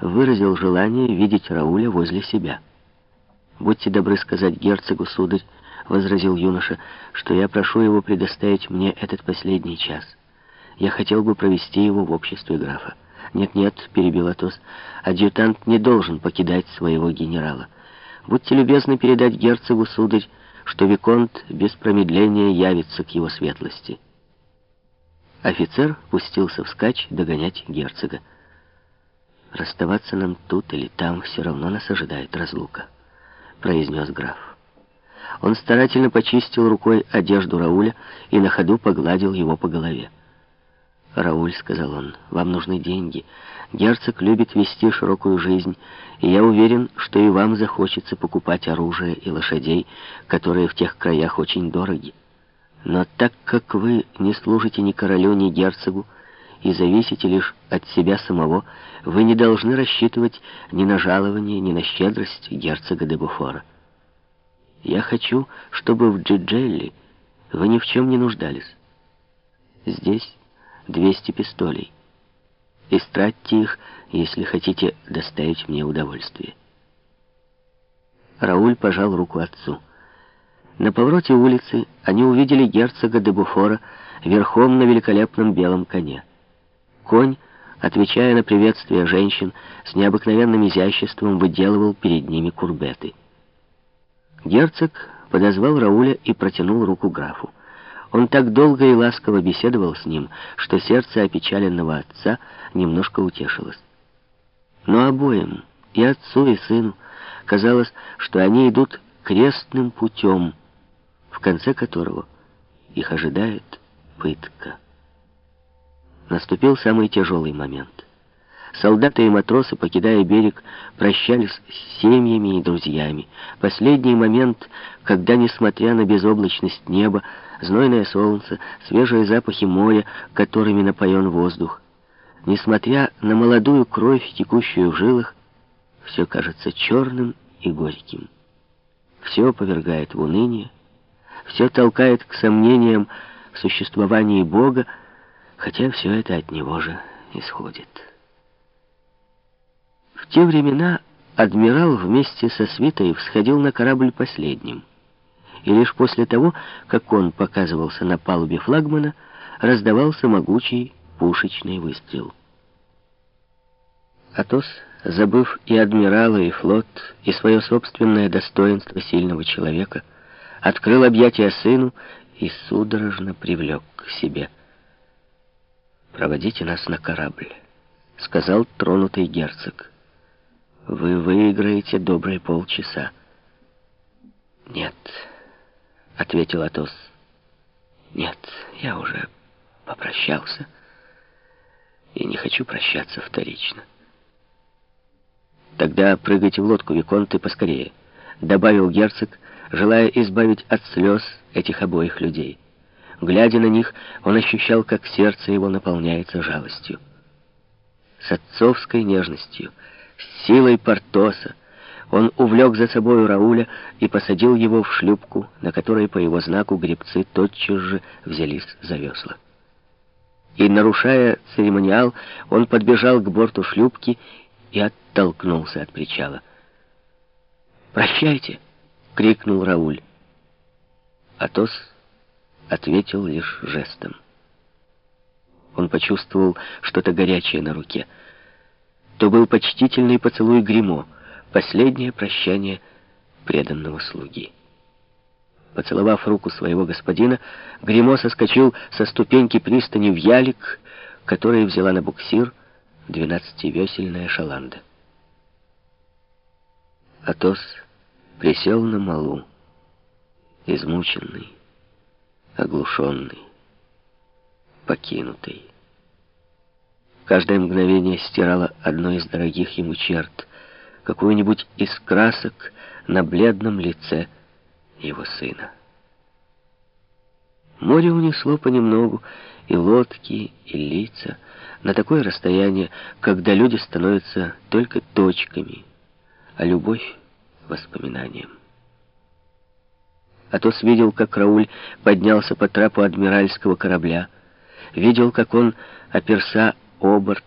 выразил желание видеть Рауля возле себя. «Будьте добры сказать герцогу, сударь, — возразил юноша, — что я прошу его предоставить мне этот последний час. Я хотел бы провести его в обществе графа. «Нет-нет», — перебил Атос, — «адъютант не должен покидать своего генерала. Будьте любезны передать герцогу, сударь, что Виконт без промедления явится к его светлости». Офицер пустился вскачь догонять герцога. «Расставаться нам тут или там все равно нас ожидает разлука», — произнес граф. Он старательно почистил рукой одежду Рауля и на ходу погладил его по голове. «Рауль», — сказал он, — «вам нужны деньги. Герцог любит вести широкую жизнь, и я уверен, что и вам захочется покупать оружие и лошадей, которые в тех краях очень дороги. Но так как вы не служите ни королю, ни герцогу, и зависите лишь от себя самого, вы не должны рассчитывать ни на жалование, ни на щедрость герцога де Буфора. Я хочу, чтобы в Джиджелли вы ни в чем не нуждались. Здесь 200 пистолей. Истратьте их, если хотите доставить мне удовольствие. Рауль пожал руку отцу. На повороте улицы они увидели герцога де Буфора верхом на великолепном белом коне. Конь, отвечая на приветствие женщин, с необыкновенным изяществом выделывал перед ними курбеты. Герцог подозвал Рауля и протянул руку графу. Он так долго и ласково беседовал с ним, что сердце опечаленного отца немножко утешилось. Но обоим, и отцу, и сыну, казалось, что они идут крестным путем, в конце которого их ожидает пытка. Наступил самый тяжелый момент. Солдаты и матросы, покидая берег, прощались с семьями и друзьями. Последний момент, когда, несмотря на безоблачность неба, знойное солнце, свежие запахи моря, которыми напоен воздух, несмотря на молодую кровь, текущую в жилах, все кажется черным и горьким. Все повергает в уныние, все толкает к сомнениям в существовании Бога, хотя все это от Него же исходит. В те времена адмирал вместе со свитой всходил на корабль последним, и лишь после того, как он показывался на палубе флагмана, раздавался могучий пушечный выстрел. Атос, забыв и адмирала, и флот, и свое собственное достоинство сильного человека, открыл объятия сыну и судорожно привлек к себе. «Проводите нас на корабль», — сказал тронутый герцог. «Вы выиграете добрые полчаса». «Нет», — ответил Атос. «Нет, я уже попрощался и не хочу прощаться вторично». «Тогда прыгайте в лодку, Виконт, и поскорее», — добавил герцог, — желая избавить от слез этих обоих людей. Глядя на них, он ощущал, как сердце его наполняется жалостью. С отцовской нежностью, с силой Портоса, он увлек за собою Рауля и посадил его в шлюпку, на которой по его знаку гребцы тотчас же взялись за весла. И, нарушая церемониал, он подбежал к борту шлюпки и оттолкнулся от причала. «Прощайте!» — крикнул Рауль. Атос ответил лишь жестом. Он почувствовал что-то горячее на руке. То был почтительный поцелуй гримо, последнее прощание преданного слуги. Поцеловав руку своего господина, гримо соскочил со ступеньки пристани в ялик, который взяла на буксир двенадцативесельная шаланда. Атос присел на малу, измученный, оглушенный, покинутый. Каждое мгновение стирало одно из дорогих ему черт, какую-нибудь из красок на бледном лице его сына. Море унесло понемногу и лодки, и лица на такое расстояние, когда люди становятся только точками, а любовь воспоминаниям. Атос видел, как Рауль поднялся по трапу адмиральского корабля, видел, как он, оперся о борт,